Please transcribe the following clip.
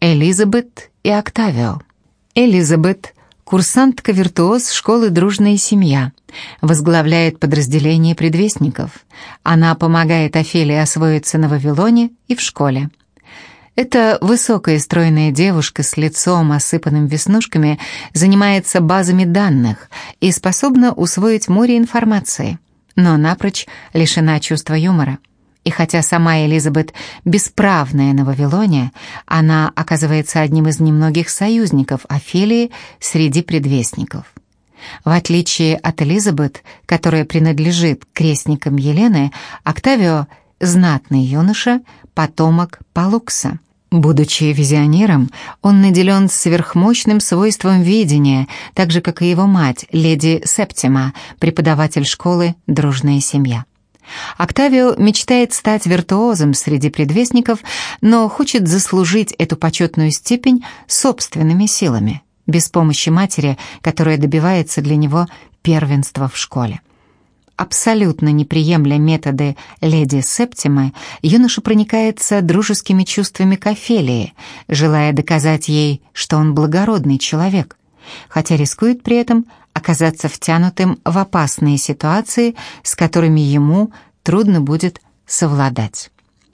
Элизабет и Октавио. Элизабет – курсантка-виртуоз школы «Дружная семья», возглавляет подразделение предвестников. Она помогает Офелии освоиться на Вавилоне и в школе. Эта высокая стройная девушка с лицом, осыпанным веснушками, занимается базами данных и способна усвоить море информации, но напрочь лишена чувства юмора. И хотя сама Элизабет бесправная на Вавилоне, она оказывается одним из немногих союзников Офелии среди предвестников. В отличие от Элизабет, которая принадлежит крестникам Елены, Октавио – знатный юноша, потомок Палукса. Будучи визионером, он наделен сверхмощным свойством видения, так же, как и его мать, леди Септима, преподаватель школы «Дружная семья». Октавио мечтает стать виртуозом среди предвестников, но хочет заслужить эту почетную степень собственными силами, без помощи матери, которая добивается для него первенства в школе. Абсолютно не методы леди Септимы, юноша проникается дружескими чувствами к Офелии, желая доказать ей, что он благородный человек, хотя рискует при этом оказаться втянутым в опасные ситуации, с которыми ему трудно будет совладать.